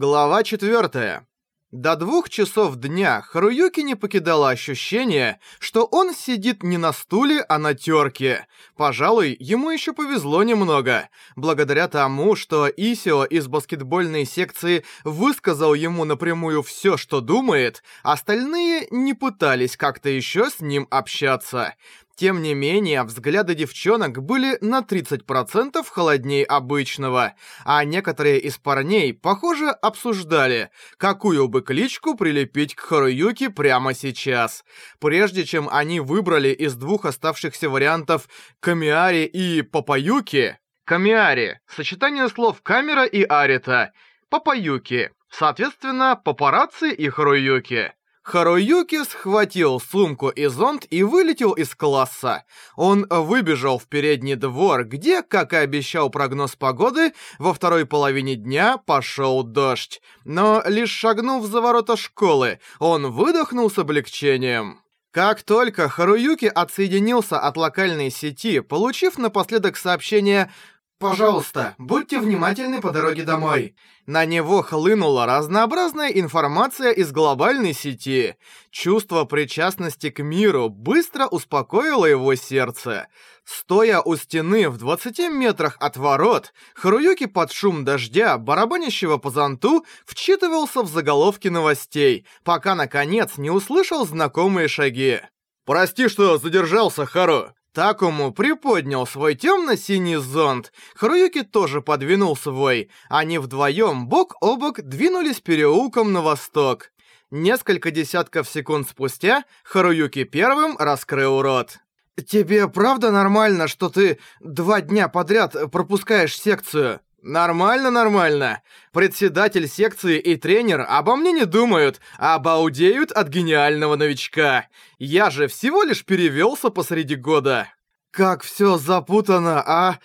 Глава 4. До двух часов дня Харуюки не покидало ощущение, что он сидит не на стуле, а на терке. Пожалуй, ему еще повезло немного. Благодаря тому, что Исио из баскетбольной секции высказал ему напрямую все, что думает, остальные не пытались как-то еще с ним общаться. Тем не менее, взгляды девчонок были на 30% холоднее обычного, а некоторые из парней, похоже, обсуждали, какую бы кличку прилепить к Харуюки прямо сейчас. Прежде чем они выбрали из двух оставшихся вариантов Камиари и Папаюки... Камиари — сочетание слов камера и арита. Папаюки — соответственно, папарацци и Харуюки. Харуюки схватил сумку и зонт и вылетел из класса. Он выбежал в передний двор, где, как и обещал прогноз погоды, во второй половине дня пошел дождь. Но лишь шагнув за ворота школы, он выдохнул с облегчением. Как только Харуюки отсоединился от локальной сети, получив напоследок сообщение Пожалуйста, будьте внимательны по дороге домой. На него хлынула разнообразная информация из глобальной сети. Чувство причастности к миру быстро успокоило его сердце. Стоя у стены в 20 метрах от ворот, Харуюки под шум дождя, барабанящего по зонту, вчитывался в заголовки новостей, пока, наконец, не услышал знакомые шаги. «Прости, что задержался, Хару. Такому приподнял свой темно-синий зонт. Харуюки тоже подвинул свой. Они вдвоем бок о бок двинулись переулком на восток. Несколько десятков секунд спустя Харуюки первым раскрыл рот. «Тебе правда нормально, что ты два дня подряд пропускаешь секцию?» «Нормально, нормально. Председатель секции и тренер обо мне не думают, а обалдеют от гениального новичка. Я же всего лишь перевелся посреди года». «Как все запутано, а?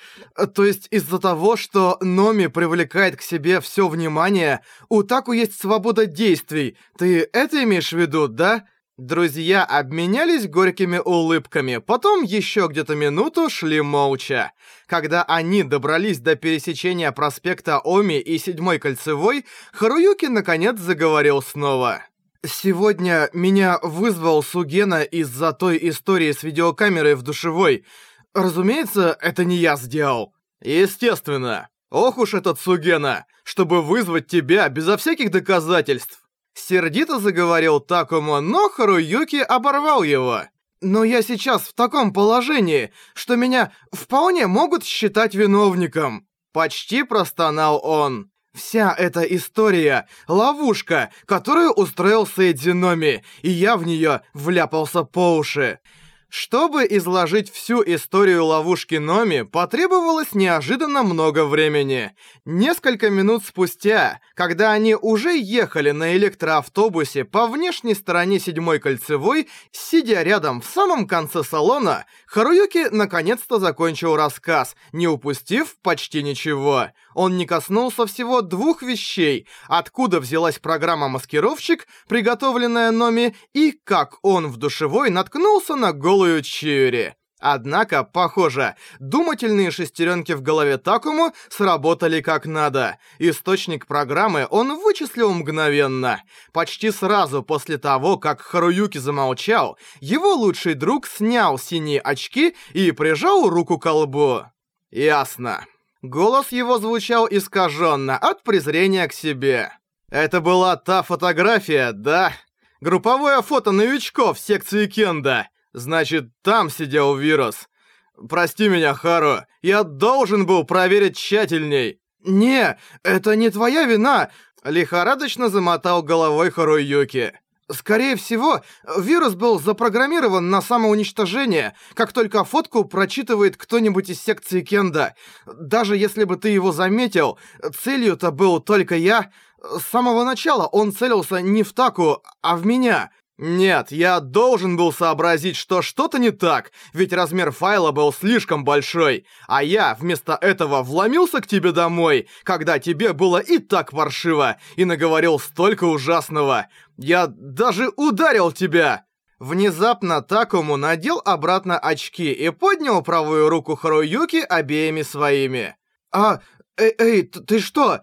То есть из-за того, что Номи привлекает к себе все внимание, у Таку есть свобода действий. Ты это имеешь в виду, да?» Друзья обменялись горькими улыбками, потом еще где-то минуту шли молча. Когда они добрались до пересечения проспекта Оми и Седьмой Кольцевой, Харуюки наконец заговорил снова. «Сегодня меня вызвал Сугена из-за той истории с видеокамерой в душевой. Разумеется, это не я сделал». «Естественно. Ох уж этот Сугена, чтобы вызвать тебя безо всяких доказательств». Сердито заговорил Такому, но Харуюки оборвал его. «Но я сейчас в таком положении, что меня вполне могут считать виновником!» Почти простонал он. «Вся эта история — ловушка, которую устроил Сейдзиноми, и я в нее вляпался по уши. Чтобы изложить всю историю ловушки Номи, потребовалось неожиданно много времени. Несколько минут спустя, когда они уже ехали на электроавтобусе по внешней стороне седьмой кольцевой, сидя рядом в самом конце салона, Харуюки наконец-то закончил рассказ, не упустив почти ничего. Он не коснулся всего двух вещей, откуда взялась программа «Маскировщик», приготовленная Номи, и как он в душевой наткнулся на голую Чиури. Однако, похоже, думательные шестеренки в голове Такому сработали как надо. Источник программы он вычислил мгновенно. Почти сразу после того, как Харуюки замолчал, его лучший друг снял синие очки и прижал руку к лбу. Ясно. Голос его звучал искаженно от презрения к себе. Это была та фотография, да? Групповое фото новичков секции Кенда. Значит, там сидел вирус. Прости меня, Хару, я должен был проверить тщательней. Не, это не твоя вина, лихорадочно замотал головой Харуюки. Скорее всего, вирус был запрограммирован на самоуничтожение, как только фотку прочитывает кто-нибудь из секции Кенда. Даже если бы ты его заметил, целью-то был только я. С самого начала он целился не в Таку, а в меня. Нет, я должен был сообразить, что что-то не так, ведь размер файла был слишком большой, а я вместо этого вломился к тебе домой, когда тебе было и так паршиво, и наговорил столько ужасного. Я даже ударил тебя!» Внезапно Такому надел обратно очки и поднял правую руку Харуюки обеими своими. «А, эй, эй, ты что?»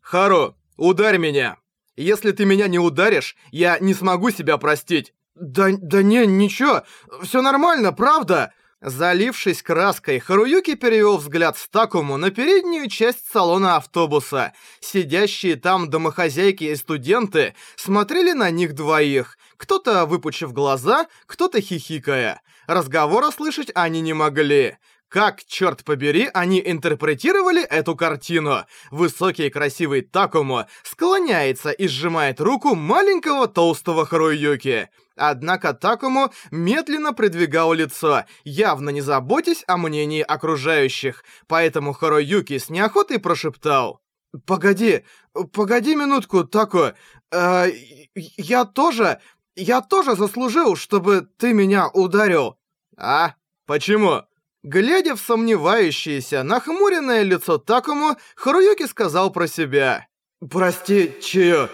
«Хару, Ударь меня. Если ты меня не ударишь, я не смогу себя простить. Да, да не, ничего, все нормально, правда? Залившись краской, Харуюки перевел взгляд с Такому на переднюю часть салона автобуса. Сидящие там домохозяйки и студенты смотрели на них двоих, кто-то выпучив глаза, кто-то хихикая. Разговора слышать они не могли. Как, черт побери, они интерпретировали эту картину? Высокий и красивый Такому склоняется и сжимает руку маленького толстого Харуюки. Однако Такому медленно придвигал лицо, явно не заботясь о мнении окружающих, поэтому Харуюки с неохотой прошептал. «Погоди, погоди минутку, Тако, э, я тоже, я тоже заслужил, чтобы ты меня ударил». «А? Почему?» Глядя в сомневающееся, нахмуренное лицо Такому, Харуюки сказал про себя. «Прости, Чио».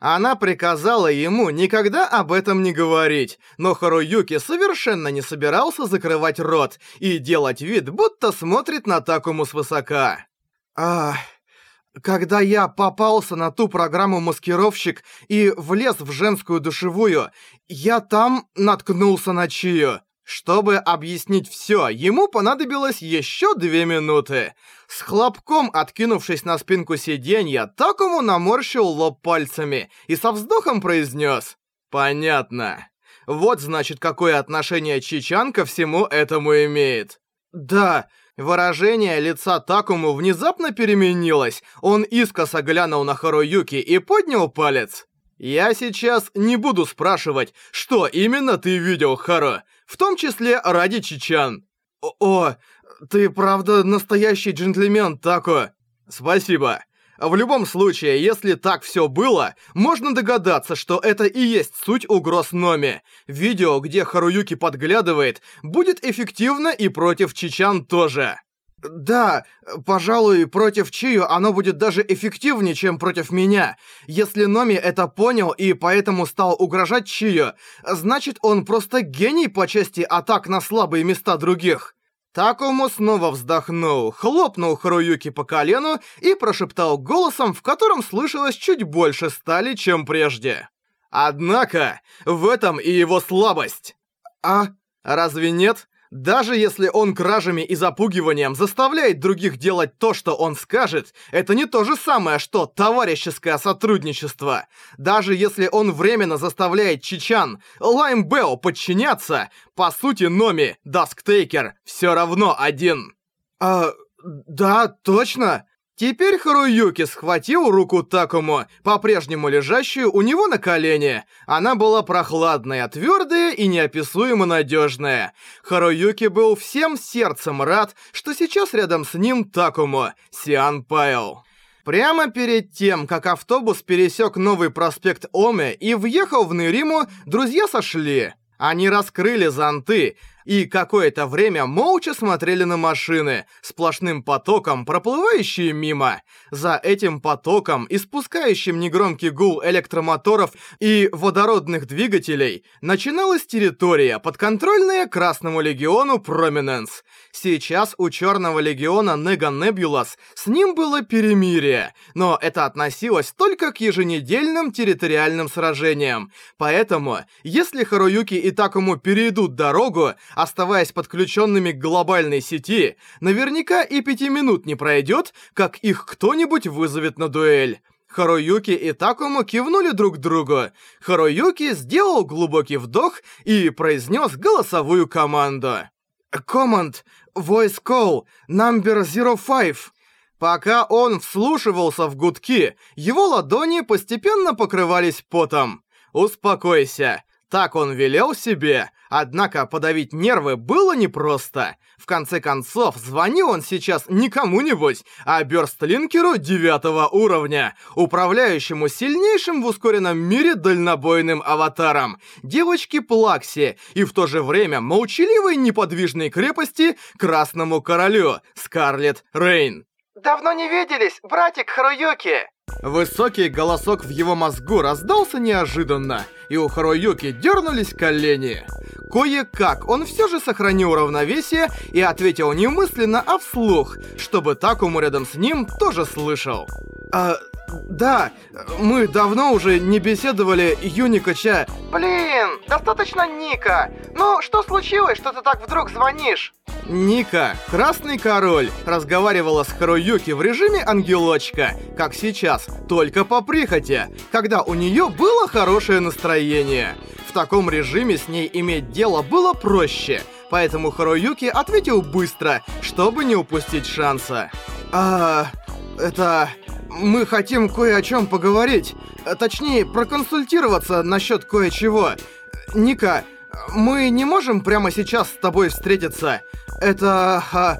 Она приказала ему никогда об этом не говорить, но Харуюки совершенно не собирался закрывать рот и делать вид, будто смотрит на Такому свысока. «Ах...» Когда я попался на ту программу «Маскировщик» и влез в женскую душевую, я там наткнулся на Чию. Чтобы объяснить все, ему понадобилось еще две минуты. С хлопком откинувшись на спинку сиденья, Такому наморщил лоб пальцами и со вздохом произнес «Понятно». Вот значит, какое отношение Чичан ко всему этому имеет. Да, выражение лица Такому внезапно переменилось. Он искоса глянул на Харуюки и поднял палец. «Я сейчас не буду спрашивать, что именно ты видел, Хару в том числе ради чечан. О, о ты правда настоящий джентльмен, Тако. Спасибо. В любом случае, если так все было, можно догадаться, что это и есть суть угроз Номи. Видео, где Харуюки подглядывает, будет эффективно и против чечан тоже. Да, пожалуй, против Чию оно будет даже эффективнее, чем против меня. Если Номи это понял и поэтому стал угрожать Чию, значит он просто гений по части атак на слабые места других. Такому снова вздохнул, хлопнул Харуюки по колену и прошептал голосом, в котором слышалось чуть больше стали, чем прежде. Однако, в этом и его слабость. А? Разве нет? Даже если он кражами и запугиванием заставляет других делать то, что он скажет, это не то же самое, что товарищеское сотрудничество. Даже если он временно заставляет Чичан, Лайм Белл подчиняться, по сути Номи, Дасктейкер, все равно один. А, да, точно. Теперь Харуюки схватил руку Такому, по-прежнему лежащую у него на колене. Она была прохладная, твердая и неописуемо надежная. Харуюки был всем сердцем рад, что сейчас рядом с ним Такому, Сиан Пайл. Прямо перед тем, как автобус пересек новый проспект Оме и въехал в Нериму, друзья сошли. Они раскрыли зонты и какое-то время молча смотрели на машины, сплошным потоком проплывающие мимо. За этим потоком, испускающим негромкий гул электромоторов и водородных двигателей, начиналась территория, подконтрольная Красному Легиону Проминенс. Сейчас у Черного Легиона Нега Небулас с ним было перемирие, но это относилось только к еженедельным территориальным сражениям. Поэтому, если Харуюки и Такому перейдут дорогу, оставаясь подключенными к глобальной сети, наверняка и пяти минут не пройдет, как их кто-нибудь вызовет на дуэль. Харуюки и Такому кивнули друг другу. Харуюки сделал глубокий вдох и произнес голосовую команду. «Команд, voice call, number 05». Пока он вслушивался в гудки, его ладони постепенно покрывались потом. «Успокойся». Так он велел себе, Однако подавить нервы было непросто. В конце концов, звонил он сейчас не кому-нибудь, а Бёрстлинкеру девятого уровня, управляющему сильнейшим в ускоренном мире дальнобойным аватаром, девочке Плакси и в то же время молчаливой неподвижной крепости Красному Королю, Скарлетт Рейн. «Давно не виделись, братик Харуюки!» Высокий голосок в его мозгу раздался неожиданно, и у Харуюки дернулись колени. Кое-как он все же сохранил равновесие и ответил не мысленно, а вслух, чтобы Такому рядом с ним тоже слышал. «А, Да, мы давно уже не беседовали, Юника-ча. Блин, достаточно Ника. Ну, что случилось, что ты так вдруг звонишь? Ника, Красный Король, разговаривала с Харуюки в режиме ангелочка, как сейчас, только по прихоти, когда у нее было хорошее настроение. В таком режиме с ней иметь дело было проще, поэтому Харуюки ответил быстро, чтобы не упустить шанса. А, это... Мы хотим кое о чем поговорить. Точнее, проконсультироваться насчет кое-чего. Ника, мы не можем прямо сейчас с тобой встретиться. Это... А,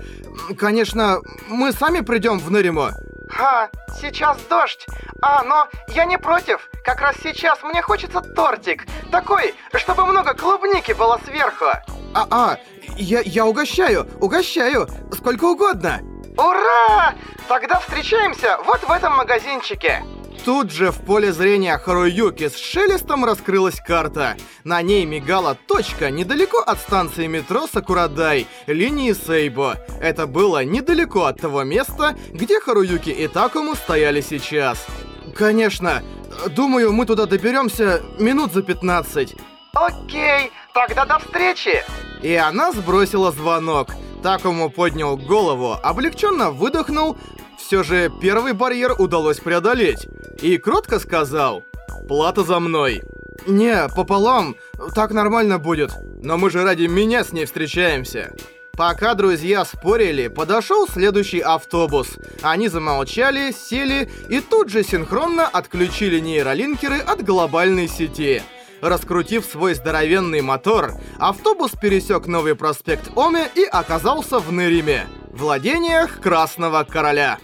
конечно, мы сами придем в Нериму. Ха, сейчас дождь. А, но я не против. Как раз сейчас мне хочется тортик. Такой, чтобы много клубники было сверху. А, а, я, я угощаю, угощаю. Сколько угодно. Ура! Тогда встречаемся вот в этом магазинчике. Тут же в поле зрения Харуюки с шелестом раскрылась карта. На ней мигала точка недалеко от станции метро Сакурадай, линии Сейбо. Это было недалеко от того места, где Харуюки и Такому стояли сейчас. Конечно, думаю, мы туда доберемся минут за 15. Окей, тогда до встречи! И она сбросила звонок. Такому поднял голову, облегченно выдохнул. Все же первый барьер удалось преодолеть. И кротко сказал «Плата за мной». «Не, пополам, так нормально будет, но мы же ради меня с ней встречаемся». Пока друзья спорили, подошел следующий автобус. Они замолчали, сели и тут же синхронно отключили нейролинкеры от глобальной сети. Раскрутив свой здоровенный мотор, автобус пересек новый проспект Оме и оказался в Нериме, владениях Красного Короля.